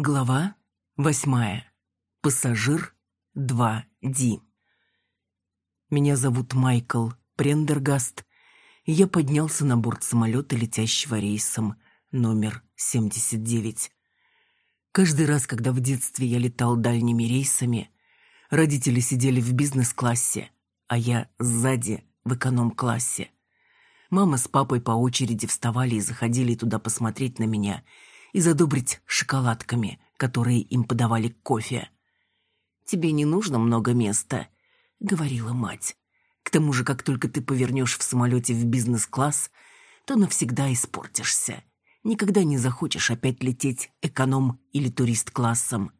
Глава восьмая. Пассажир 2D. Меня зовут Майкл Прендергаст, и я поднялся на борт самолета, летящего рейсом номер 79. Каждый раз, когда в детстве я летал дальними рейсами, родители сидели в бизнес-классе, а я сзади в эконом-классе. Мама с папой по очереди вставали и заходили туда посмотреть на меня – и задобрить шоколадками, которые им подавали к кофе. «Тебе не нужно много места», — говорила мать. «К тому же, как только ты повернешь в самолете в бизнес-класс, то навсегда испортишься. Никогда не захочешь опять лететь эконом- или турист-классом».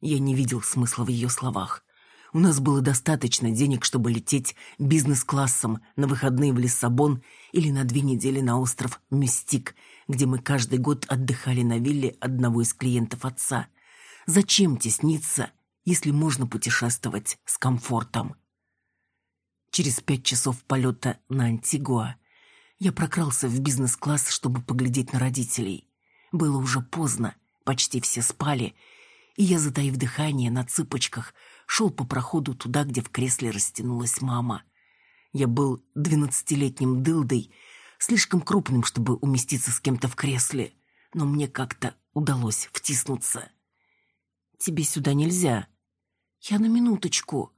Я не видел смысла в ее словах. У нас было достаточно денег, чтобы лететь бизнес-классом на выходные в Лиссабон или на две недели на остров Мистик, где мы каждый год отдыхали на вилле одного из клиентов отца. Зачем тесниться, если можно путешествовать с комфортом? Через пять часов полета на Антигуа я прокрался в бизнес-класс, чтобы поглядеть на родителей. Было уже поздно, почти все спали, и я, затаив дыхание на цыпочках, шел по проходу туда, где в кресле растянулась мама. Я был двенадцатилетним дылдой, слишком крупным, чтобы уместиться с кем-то в кресле, но мне как-то удалось втиснуться. «Тебе сюда нельзя». «Я на минуточку».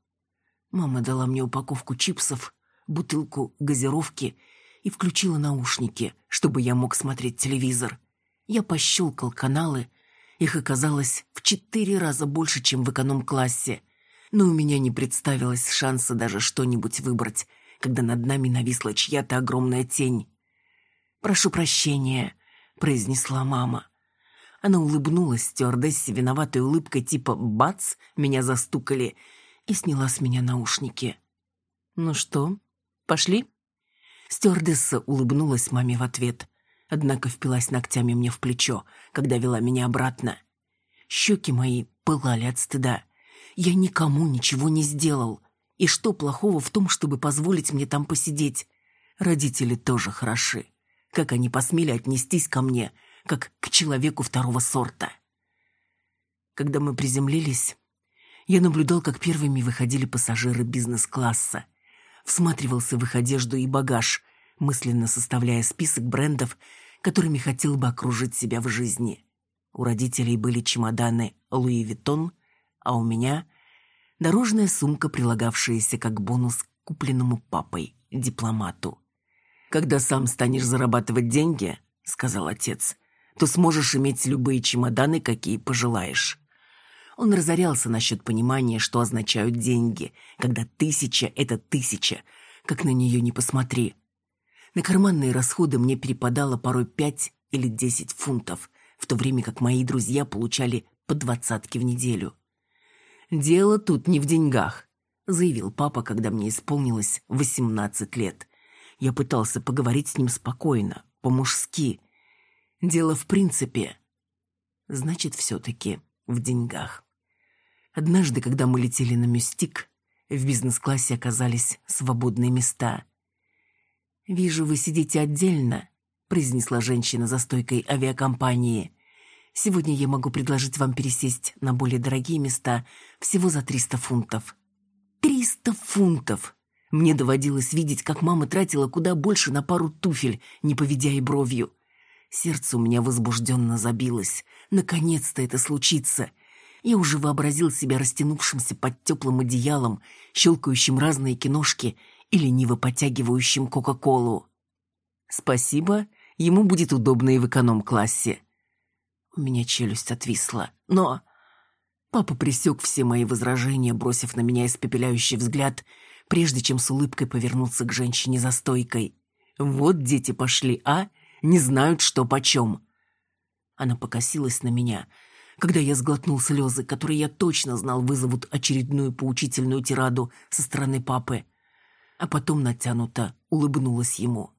Мама дала мне упаковку чипсов, бутылку газировки и включила наушники, чтобы я мог смотреть телевизор. Я пощелкал каналы, их оказалось в четыре раза больше, чем в эконом-классе но у меня не представилось шанса даже что-нибудь выбрать, когда над нами нависла чья-то огромная тень. «Прошу прощения», — произнесла мама. Она улыбнулась стюардессе виноватой улыбкой типа «бац», меня застукали, и сняла с меня наушники. «Ну что, пошли?» Стюардесса улыбнулась маме в ответ, однако впилась ногтями мне в плечо, когда вела меня обратно. Щеки мои пылали от стыда. Я никому ничего не сделал. И что плохого в том, чтобы позволить мне там посидеть? Родители тоже хороши. Как они посмели отнестись ко мне, как к человеку второго сорта? Когда мы приземлились, я наблюдал, как первыми выходили пассажиры бизнес-класса. Всматривался в их одежду и багаж, мысленно составляя список брендов, которыми хотел бы окружить себя в жизни. У родителей были чемоданы «Луи Виттон», а у меня дорожная сумка, прилагавшаяся как бонус к купленному папой дипломату. «Когда сам станешь зарабатывать деньги, — сказал отец, — то сможешь иметь любые чемоданы, какие пожелаешь». Он разорялся насчет понимания, что означают деньги, когда тысяча — это тысяча, как на нее не посмотри. На карманные расходы мне перепадало порой пять или десять фунтов, в то время как мои друзья получали по двадцатке в неделю. «Дело тут не в деньгах», — заявил папа, когда мне исполнилось восемнадцать лет. Я пытался поговорить с ним спокойно, по-мужски. Дело в принципе. Значит, все-таки в деньгах. Однажды, когда мы летели на Мюстик, в бизнес-классе оказались свободные места. «Вижу, вы сидите отдельно», — произнесла женщина за стойкой авиакомпании. Сегодня я могу предложить вам пересесть на более дорогие места всего за 300 фунтов. 300 фунтов! Мне доводилось видеть, как мама тратила куда больше на пару туфель, не поведя и бровью. Сердце у меня возбужденно забилось. Наконец-то это случится. Я уже вообразил себя растянувшимся под теплым одеялом, щелкающим разные киношки и лениво подтягивающим Кока-Колу. Спасибо, ему будет удобно и в эконом-классе. У меня челюсть отвисла. Но... Папа пресек все мои возражения, бросив на меня испепеляющий взгляд, прежде чем с улыбкой повернуться к женщине за стойкой. «Вот дети пошли, а? Не знают, что почем». Она покосилась на меня, когда я сглотнул слезы, которые я точно знал вызовут очередную поучительную тираду со стороны папы. А потом натянуто улыбнулась ему.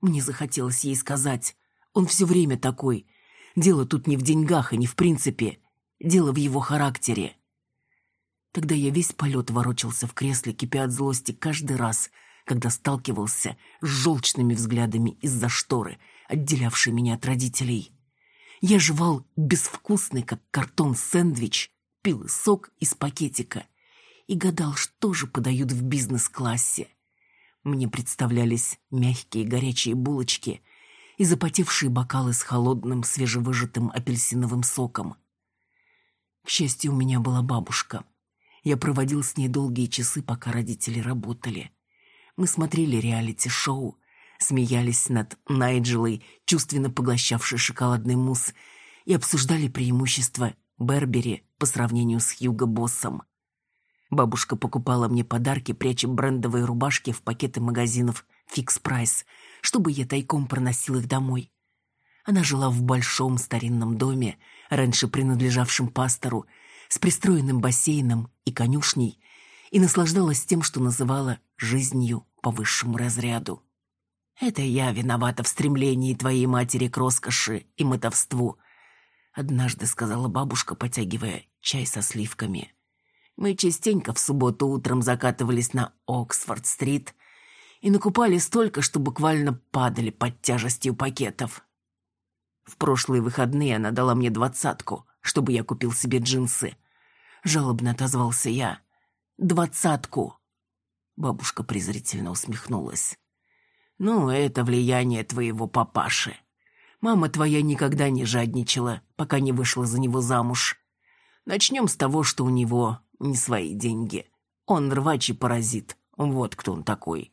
Мне захотелось ей сказать. Он все время такой — Дело тут не в деньгах и не в принципе. Дело в его характере. Тогда я весь полет ворочался в кресле, кипя от злости каждый раз, когда сталкивался с желчными взглядами из-за шторы, отделявшей меня от родителей. Я жевал безвкусный, как картон, сэндвич, пил сок из пакетика и гадал, что же подают в бизнес-классе. Мне представлялись мягкие горячие булочки и запотевшие бокалы с холодным свежевыжатым апельсиновым соком. К счастью, у меня была бабушка. Я проводил с ней долгие часы, пока родители работали. Мы смотрели реалити-шоу, смеялись над Найджелой, чувственно поглощавшей шоколадный мусс, и обсуждали преимущества Бербери по сравнению с Хьюго Боссом. Бабушка покупала мне подарки, пряча брендовые рубашки в пакеты магазинов «Фикс Прайс», чтобы я тайком проносил их домой. Она жила в большом старинном доме, раньше принадлежавшем пастору, с пристроенным бассейном и конюшней, и наслаждалась тем, что называла «жизнью по высшему разряду». «Это я виновата в стремлении твоей матери к роскоши и мотовству», однажды сказала бабушка, потягивая чай со сливками. Мы частенько в субботу утром закатывались на Оксфорд-стрит и накупали столько, что буквально падали под тяжестью пакетов. В прошлые выходные она дала мне двадцатку, чтобы я купил себе джинсы. Жалобно отозвался я. «Двадцатку!» Бабушка презрительно усмехнулась. «Ну, это влияние твоего папаши. Мама твоя никогда не жадничала, пока не вышла за него замуж. Начнем с того, что у него не свои деньги. Он рвачий паразит. Вот кто он такой.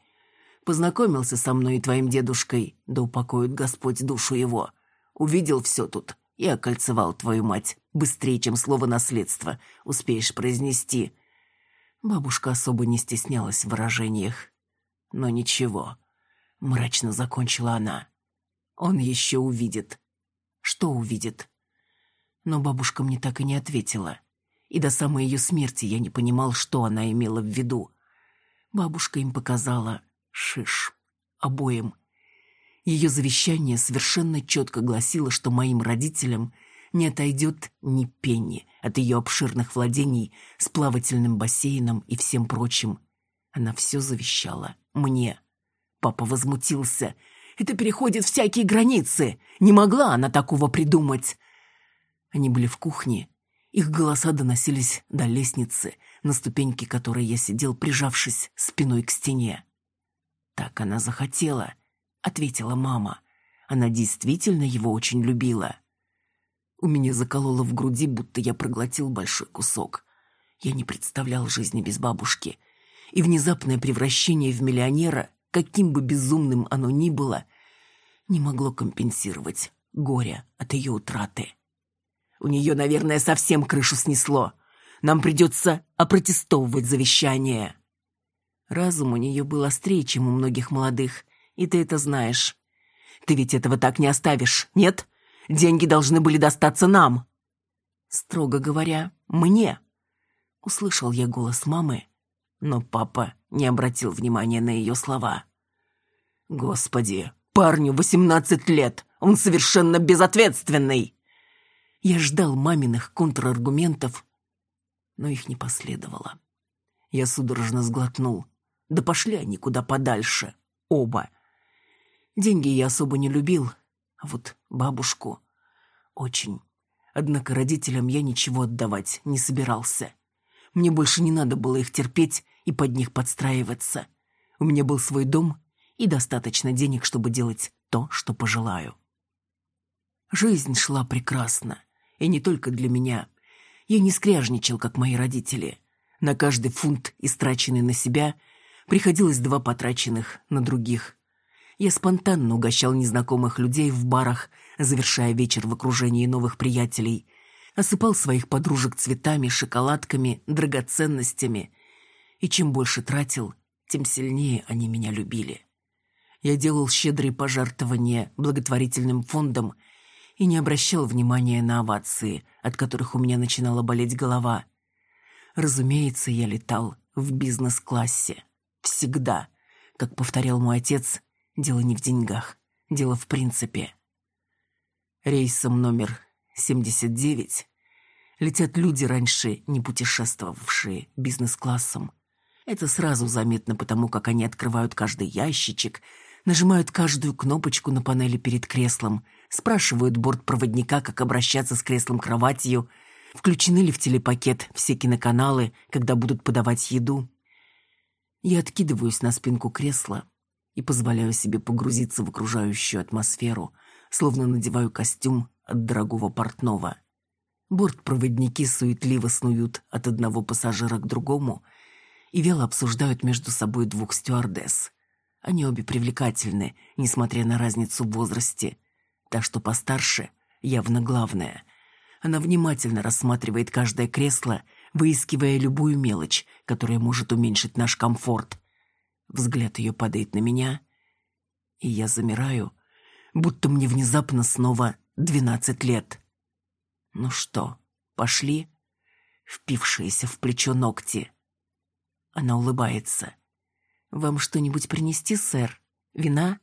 Познакомился со мной и твоим дедушкой, да упокоит Господь душу его. Увидел все тут и окольцевал твою мать. Быстрее, чем слово «наследство» успеешь произнести. Бабушка особо не стеснялась в выражениях. Но ничего. Мрачно закончила она. Он еще увидит. Что увидит? Но бабушка мне так и не ответила и до самой ее смерти я не понимал, что она имела в виду. Бабушка им показала шиш. Обоим. Ее завещание совершенно четко гласило, что моим родителям не отойдет ни пенни от ее обширных владений с плавательным бассейном и всем прочим. Она все завещала мне. Папа возмутился. «Это переходит всякие границы! Не могла она такого придумать!» Они были в кухне, их голоса доносились до лестницы, на ступеньке которой я сидел, прижавшись спиной к стене. «Так она захотела», — ответила мама. Она действительно его очень любила. У меня закололо в груди, будто я проглотил большой кусок. Я не представлял жизни без бабушки. И внезапное превращение в миллионера, каким бы безумным оно ни было, не могло компенсировать горе от ее утраты. У нее, наверное, совсем крышу снесло. Нам придется опротестовывать завещание. Разум у нее был острее, чем у многих молодых, и ты это знаешь. Ты ведь этого так не оставишь, нет? Деньги должны были достаться нам. Строго говоря, мне. Услышал я голос мамы, но папа не обратил внимания на ее слова. Господи, парню восемнадцать лет, он совершенно безответственный. Я ждал маминых контраргументов, но их не последовало. Я судорожно сглотнул. Да пошли они куда подальше. Оба. Деньги я особо не любил, а вот бабушку очень. Однако родителям я ничего отдавать не собирался. Мне больше не надо было их терпеть и под них подстраиваться. У меня был свой дом и достаточно денег, чтобы делать то, что пожелаю. Жизнь шла прекрасно. И не только для меня. Я не скряжничал, как мои родители. На каждый фунт, истраченный на себя, приходилось два потраченных на других. Я спонтанно угощал незнакомых людей в барах, завершая вечер в окружении новых приятелей. Осыпал своих подружек цветами, шоколадками, драгоценностями. И чем больше тратил, тем сильнее они меня любили. Я делал щедрые пожертвования благотворительным фондам и не обращал внимания на овации, от которых у меня начинала болеть голова. Разумеется, я летал в бизнес-классе. Всегда. Как повторял мой отец, дело не в деньгах, дело в принципе. Рейсом номер 79 летят люди, раньше не путешествовавшие бизнес-классом. Это сразу заметно потому, как они открывают каждый ящичек, Нажимают каждую кнопочку на панели перед креслом, спрашивают бортпроводника, как обращаться с креслом-кроватью, включены ли в телепакет все киноканалы, когда будут подавать еду. Я откидываюсь на спинку кресла и позволяю себе погрузиться в окружающую атмосферу, словно надеваю костюм от дорогого портного. Бортпроводники суетливо снуют от одного пассажира к другому и вяло обсуждают между собой двух стюардесс. Они обе привлекательны, несмотря на разницу в возрасте. Та, что постарше, явно главная. Она внимательно рассматривает каждое кресло, выискивая любую мелочь, которая может уменьшить наш комфорт. Взгляд ее падает на меня, и я замираю, будто мне внезапно снова двенадцать лет. Ну что, пошли? Впившиеся в плечо ногти. Она улыбается. «Вам что-нибудь принести, сэр? Вина?»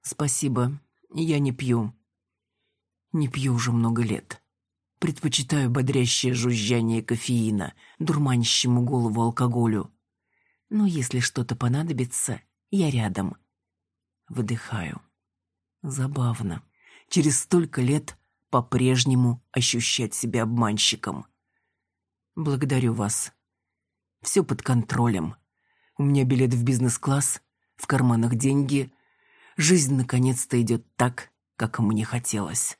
«Спасибо, я не пью». «Не пью уже много лет. Предпочитаю бодрящее жужжание кофеина, дурманящему голову алкоголю. Но если что-то понадобится, я рядом». Выдыхаю. Забавно. Через столько лет по-прежнему ощущать себя обманщиком. «Благодарю вас. Все под контролем». У меня билет в бизнес-класс, в карманах деньги. Жизнь наконец-то идет так, как мне хотелось.